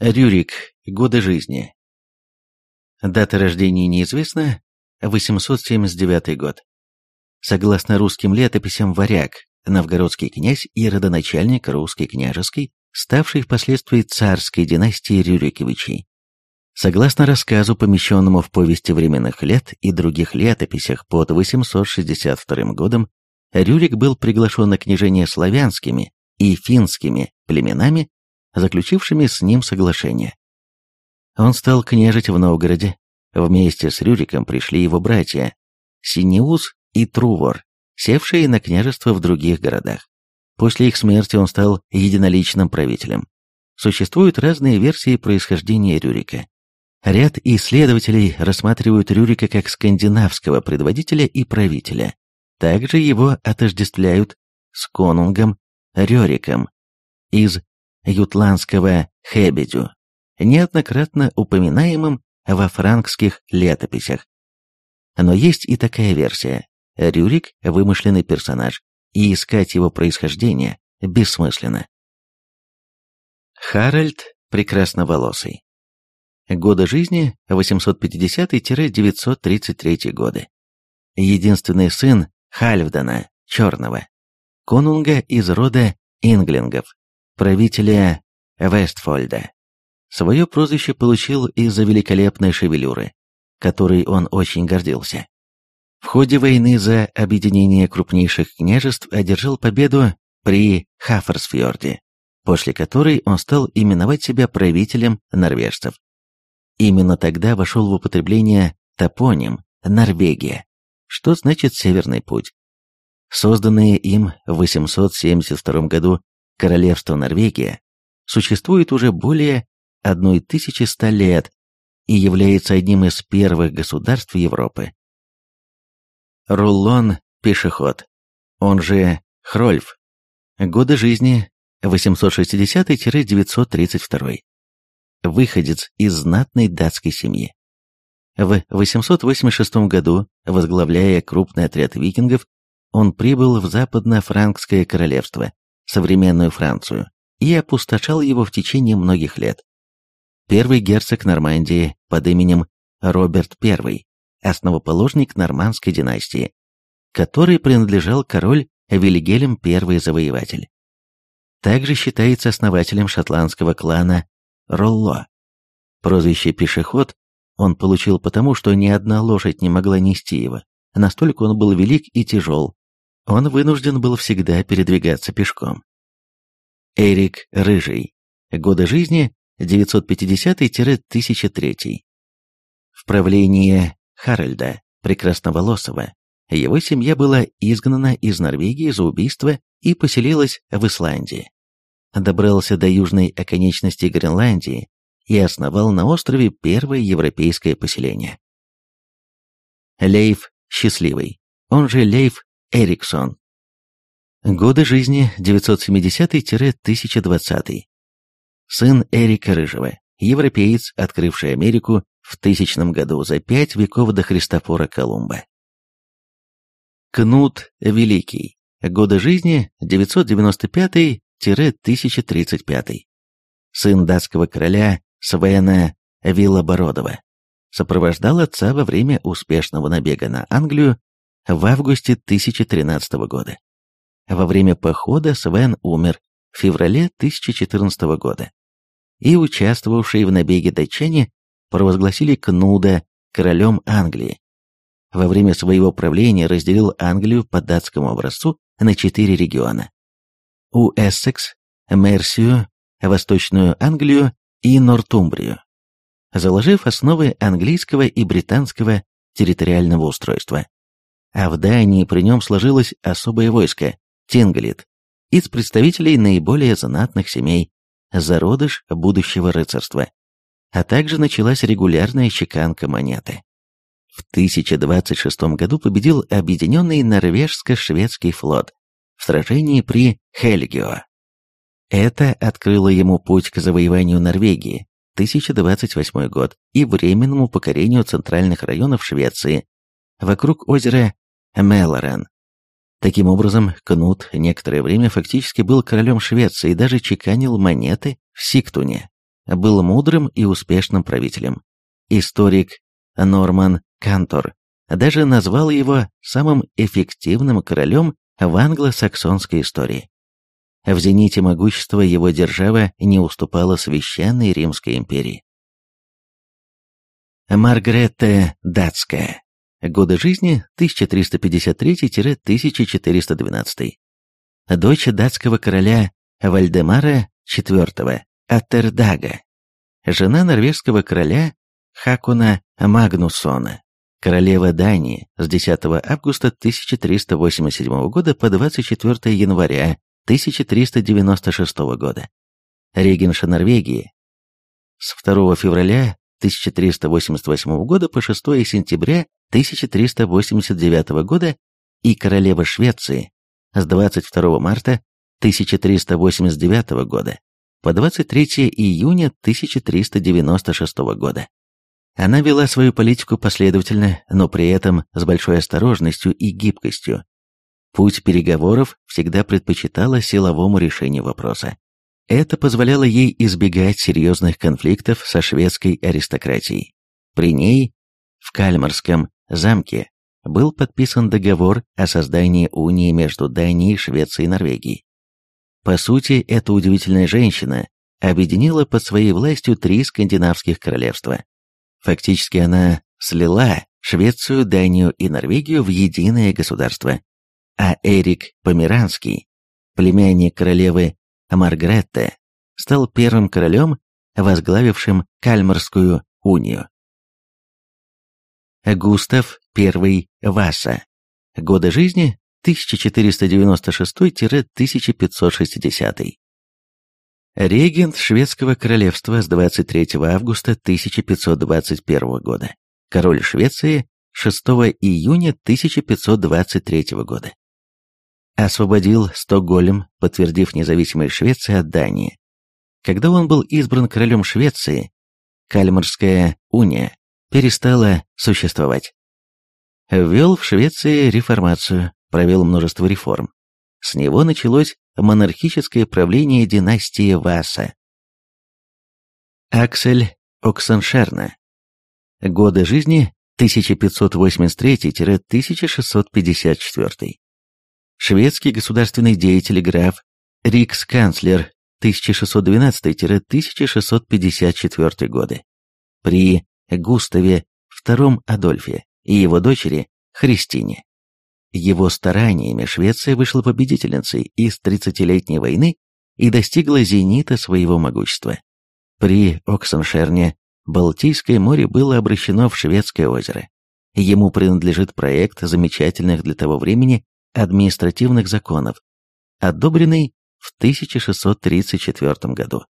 Рюрик. Годы жизни. Дата рождения неизвестна. 879 год. Согласно русским летописям, варяг, новгородский князь и родоначальник русской княжеской, ставший впоследствии царской династии Рюриковичей. Согласно рассказу, помещенному в повести временных лет и других летописях под 862 годом, Рюрик был приглашен на княжение славянскими и финскими племенами, заключившими с ним соглашение. Он стал княжить в Новгороде. Вместе с Рюриком пришли его братья Синеус и Трувор, севшие на княжество в других городах. После их смерти он стал единоличным правителем. Существуют разные версии происхождения Рюрика. Ряд исследователей рассматривают Рюрика как скандинавского предводителя и правителя. Также его отождествляют с конунгом Рериком из ютландского Хебедю, неоднократно упоминаемым во франкских летописях. Но есть и такая версия. Рюрик – вымышленный персонаж, и искать его происхождение бессмысленно. Харальд Прекрасноволосый. Годы жизни 850-933 годы. Единственный сын Хальфдана Черного, конунга из рода Инглингов, правителя Вестфольда. Свое прозвище получил из-за великолепной шевелюры, которой он очень гордился. В ходе войны за объединение крупнейших княжеств одержал победу при Хаферсфьорде, после которой он стал именовать себя правителем норвежцев. Именно тогда вошел в употребление топоним Норвегия, что значит «Северный путь». Созданное им в 872 году Королевство Норвегия существует уже более 1100 лет и является одним из первых государств Европы. Рулон-пешеход, он же Хрольф. Годы жизни 860-932. Выходец из знатной датской семьи. В 886 году, возглавляя крупный отряд викингов, он прибыл в Западно-Франкское королевство, современную Францию, и опустошал его в течение многих лет. Первый герцог Нормандии под именем Роберт I основоположник нормандской династии, которой принадлежал король Вильгельм I Завоеватель. Также считается основателем шотландского клана Ролло. Прозвище «пешеход» он получил потому, что ни одна лошадь не могла нести его, настолько он был велик и тяжел. Он вынужден был всегда передвигаться пешком. Эрик Рыжий. Годы жизни 950-1003. В правлении Харальда, Прекрасноволосого, его семья была изгнана из Норвегии за убийство и поселилась в Исландии. Добрался до южной оконечности Гренландии и основал на острове первое европейское поселение. Лейф Счастливый, он же Лейф Эриксон. Годы жизни 970-1020. Сын Эрика Рыжего, европеец, открывший Америку в тысячном году за пять веков до Христофора Колумба. Кнут Великий. Годы жизни 995-1035. Сын датского короля Свена Виллобородова. Сопровождал отца во время успешного набега на Англию в августе 1013 года. Во время похода Свен умер в феврале 1014 года. И участвовавшие в набеге датчане провозгласили Кнуда королем Англии. Во время своего правления разделил Англию по датскому образцу на четыре региона. У Эссекс, Мерсию, Восточную Англию и Нортумбрию, заложив основы английского и британского территориального устройства. А в Дании при нем сложилось особое войско – Тингалит, из представителей наиболее знатных семей, зародыш будущего рыцарства а также началась регулярная чеканка монеты. В 1026 году победил объединенный норвежско-шведский флот в сражении при Хельгио. Это открыло ему путь к завоеванию Норвегии, 1028 год, и временному покорению центральных районов Швеции, вокруг озера Мелорен. Таким образом, Кнут некоторое время фактически был королем Швеции и даже чеканил монеты в Сиктуне, был мудрым и успешным правителем. Историк Норман Кантор даже назвал его самым эффективным королем в англосаксонской истории. В зените могущества его держава не уступала священной Римской империи. Маргаретта Датская. Годы жизни 1353-1412. Дочь датского короля Вальдемара IV Аттердага. Жена норвежского короля Хакуна Магнусона. Королева Дании с 10 августа 1387 года по 24 января 1396 года. Регенша Норвегии с 2 февраля 1388 года по 6 сентября 1389 года и королева Швеции с 22 марта 1389 года по 23 июня 1396 года. Она вела свою политику последовательно, но при этом с большой осторожностью и гибкостью. Путь переговоров всегда предпочитала силовому решению вопроса. Это позволяло ей избегать серьезных конфликтов со шведской аристократией. При ней, в Кальмарском замке, был подписан договор о создании унии между Данией, Швецией и Норвегией. По сути, эта удивительная женщина объединила под своей властью три скандинавских королевства. Фактически она слила Швецию, Данию и Норвегию в единое государство. А Эрик Померанский, племянник королевы Маргретте стал первым королем, возглавившим Кальмарскую унию. Густав I Васа. Годы жизни 1496-1560. Регент шведского королевства с 23 августа 1521 года. Король Швеции 6 июня 1523 года освободил Стокгольм, подтвердив независимость Швеции от Дании. Когда он был избран королем Швеции, Кальмарская уния перестала существовать. Ввел в Швеции реформацию, провел множество реформ. С него началось монархическое правление династии Васа. Аксель Оксеншерна. Годы жизни 1583-1654 шведский государственный деятель граф, рикс-канцлер 1612-1654 годы. При Густаве II Адольфе и его дочери Христине. Его стараниями Швеция вышла победительницей из Тридцатилетней войны и достигла зенита своего могущества. При Оксеншерне Балтийское море было обращено в Шведское озеро. Ему принадлежит проект замечательных для того времени административных законов, одобренный в 1634 году.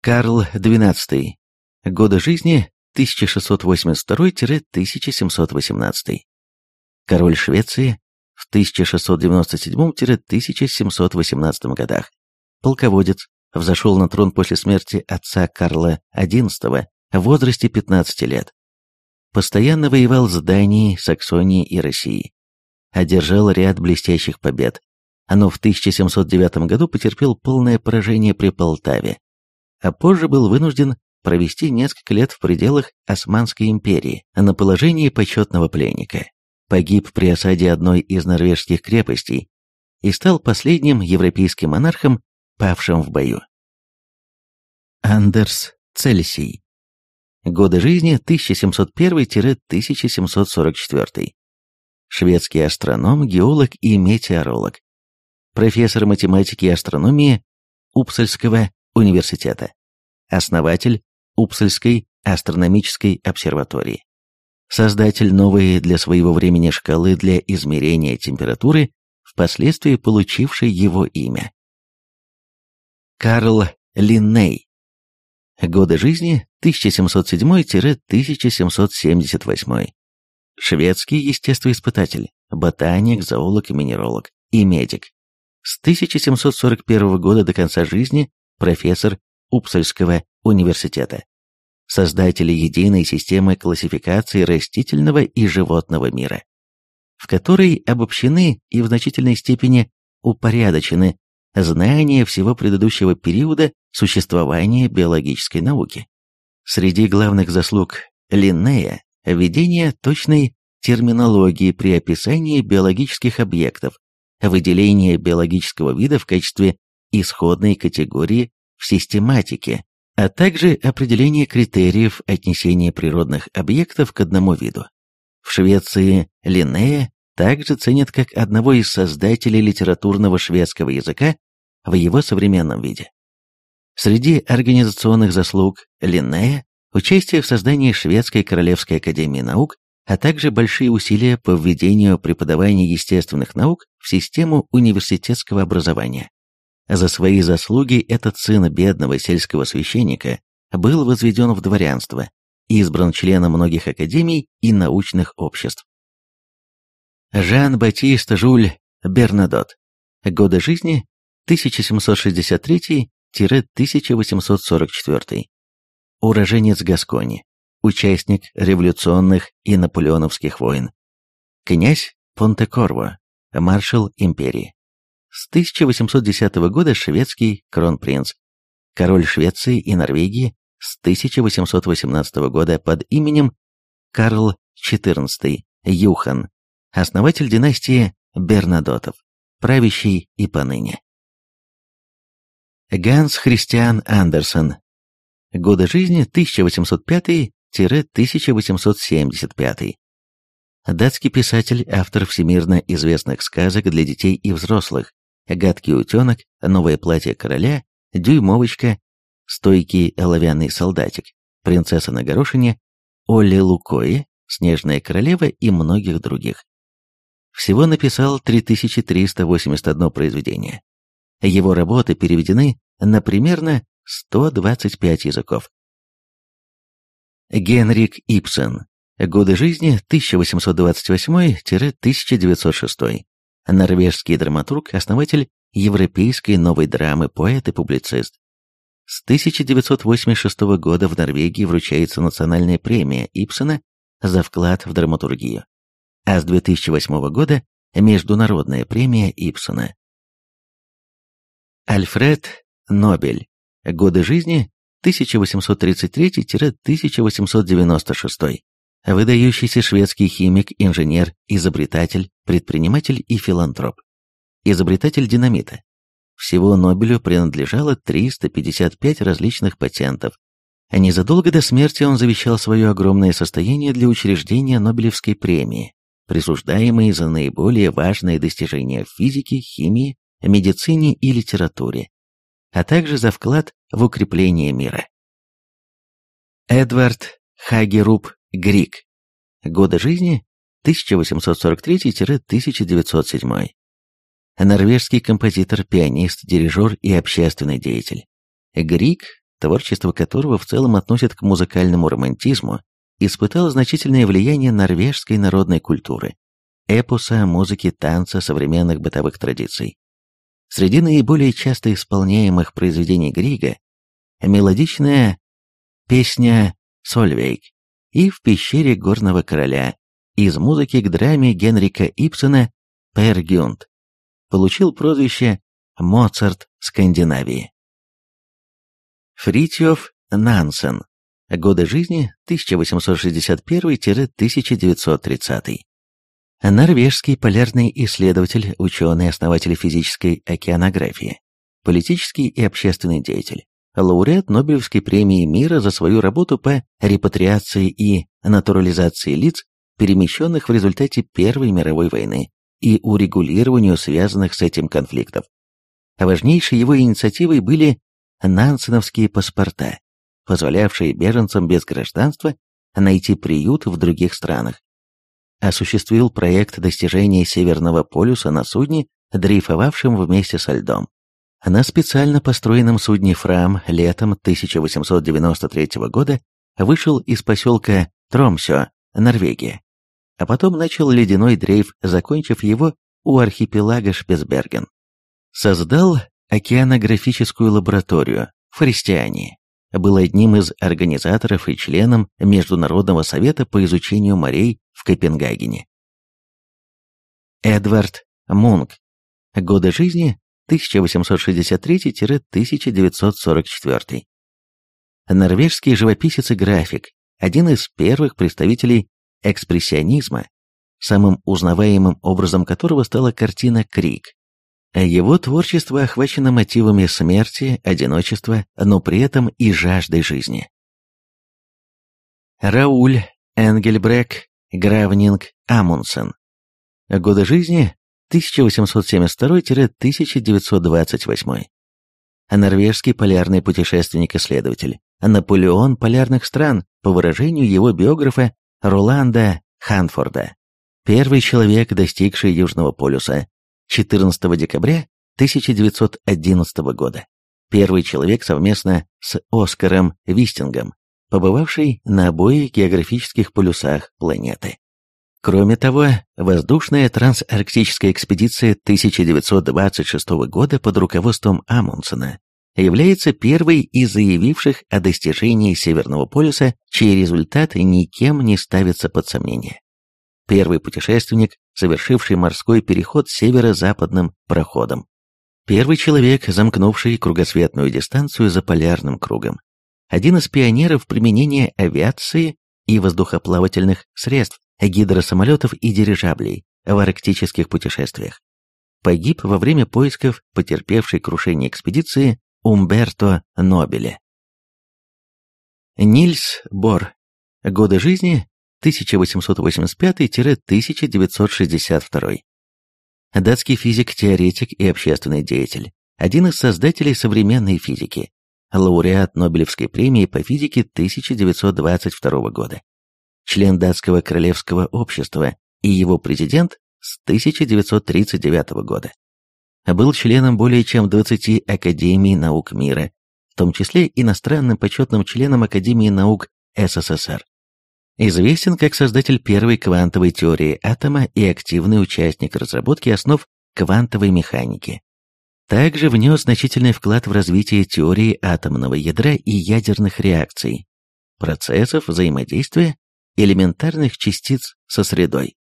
Карл XII. Годы жизни 1682-1718. Король Швеции в 1697-1718 годах. Полководец, взошел на трон после смерти отца Карла XI в возрасте 15 лет. Постоянно воевал с Данией, Саксонией и Россией одержал ряд блестящих побед, но в 1709 году потерпел полное поражение при Полтаве, а позже был вынужден провести несколько лет в пределах Османской империи на положении почетного пленника. Погиб при осаде одной из норвежских крепостей и стал последним европейским монархом, павшим в бою. Андерс Цельсий. Годы жизни 1701-1744 шведский астроном, геолог и метеоролог, профессор математики и астрономии Упсальского университета, основатель Упсальской астрономической обсерватории, создатель новой для своего времени шкалы для измерения температуры, впоследствии получившей его имя. Карл Линней. Годы жизни 1707-1778 шведский естествоиспытатель, ботаник, зоолог и минералог, и медик. С 1741 года до конца жизни профессор Упсальского университета. Создатель единой системы классификации растительного и животного мира, в которой обобщены и в значительной степени упорядочены знание всего предыдущего периода существования биологической науки. Среди главных заслуг Линнея – введение точной терминологии при описании биологических объектов, выделение биологического вида в качестве исходной категории в систематике, а также определение критериев отнесения природных объектов к одному виду. В Швеции Линнея также ценят как одного из создателей литературного шведского языка в его современном виде. Среди организационных заслуг Линнея участие в создании Шведской Королевской Академии Наук, а также большие усилия по введению преподавания естественных наук в систему университетского образования. За свои заслуги этот сын бедного сельского священника был возведен в дворянство, избран членом многих академий и научных обществ. Жан-Батист Жуль Бернадот. Годы жизни 1763-1844. Уроженец Гаскони. Участник революционных и наполеоновских войн. Князь Понте-Корво. Маршал империи. С 1810 года шведский кронпринц. Король Швеции и Норвегии с 1818 года под именем Карл XIV Юхан основатель династии Бернадотов, правящий и поныне. Ганс Христиан Андерсон. Годы жизни 1805-1875. Датский писатель, автор всемирно известных сказок для детей и взрослых «Гадкий утенок», «Новое платье короля», «Дюймовочка», «Стойкий оловянный солдатик», «Принцесса на горошине», «Олли Лукои», «Снежная королева» и многих других. Всего написал 3381 произведение. Его работы переведены на примерно 125 языков. Генрик Ипсен. Годы жизни 1828-1906. Норвежский драматург, основатель европейской новой драмы, поэт и публицист. С 1986 года в Норвегии вручается национальная премия Ипсена за вклад в драматургию а с 2008 года Международная премия Ипсона. Альфред Нобель. Годы жизни 1833-1896. Выдающийся шведский химик, инженер, изобретатель, предприниматель и филантроп. Изобретатель динамита. Всего Нобелю принадлежало 355 различных патентов. Незадолго до смерти он завещал свое огромное состояние для учреждения Нобелевской премии присуждаемые за наиболее важные достижения в физике, химии, медицине и литературе, а также за вклад в укрепление мира. Эдвард Хагеруб Грик. Годы жизни 1843-1907. Норвежский композитор, пианист, дирижер и общественный деятель. Грик, творчество которого в целом относят к музыкальному романтизму, испытал значительное влияние норвежской народной культуры, эпоса, музыки, танца, современных бытовых традиций. Среди наиболее часто исполняемых произведений Грига мелодичная песня «Сольвейк» и «В пещере горного короля» из музыки к драме Генрика Ипсена «Пер Гюнд» получил прозвище «Моцарт Скандинавии». Фритьев Нансен Годы жизни 1861-1930. Норвежский полярный исследователь, ученый, основатель физической океанографии, политический и общественный деятель, лауреат Нобелевской премии мира за свою работу по репатриации и натурализации лиц, перемещенных в результате Первой мировой войны и урегулированию связанных с этим конфликтов. Важнейшей его инициативой были нансеновские паспорта, позволявшие беженцам без гражданства найти приют в других странах. Осуществил проект достижения Северного полюса на судне, дрейфовавшем вместе со льдом. На специально построенном судне «Фрам» летом 1893 года вышел из поселка Тромсё, Норвегия, а потом начал ледяной дрейф, закончив его у архипелага Шпицберген. Создал океанографическую лабораторию в Христиании, был одним из организаторов и членом Международного совета по изучению морей в Копенгагене. Эдвард Мунк. Годы жизни 1863-1944. Норвежский живописец и график, один из первых представителей экспрессионизма, самым узнаваемым образом которого стала картина «Крик». Его творчество охвачено мотивами смерти, одиночества, но при этом и жаждой жизни. Рауль Энгельбрек Гравнинг Амундсен. Годы жизни 1872-1928. Норвежский полярный путешественник-исследователь, Наполеон полярных стран, по выражению его биографа Роланда Ханфорда. Первый человек, достигший Южного полюса, 14 декабря 1911 года. Первый человек совместно с Оскаром Вистингом, побывавший на обоих географических полюсах планеты. Кроме того, воздушная трансарктическая экспедиция 1926 года под руководством Амундсена является первой из заявивших о достижении Северного полюса, чьи результаты никем не ставятся под сомнение. Первый путешественник, совершивший морской переход северо-западным проходом. Первый человек, замкнувший кругосветную дистанцию за полярным кругом. Один из пионеров применения авиации и воздухоплавательных средств, гидросамолетов и дирижаблей в арктических путешествиях. Погиб во время поисков потерпевшей крушение экспедиции Умберто Нобеля. Нильс Бор. Годы жизни 1885-1962. Датский физик-теоретик и общественный деятель. Один из создателей современной физики. Лауреат Нобелевской премии по физике 1922 года член датского королевского общества и его президент с 1939 года. Был членом более чем 20 академий наук мира, в том числе иностранным почетным членом Академии наук СССР. Известен как создатель первой квантовой теории атома и активный участник разработки основ квантовой механики. Также внес значительный вклад в развитие теории атомного ядра и ядерных реакций, процессов взаимодействия элементарных частиц со средой.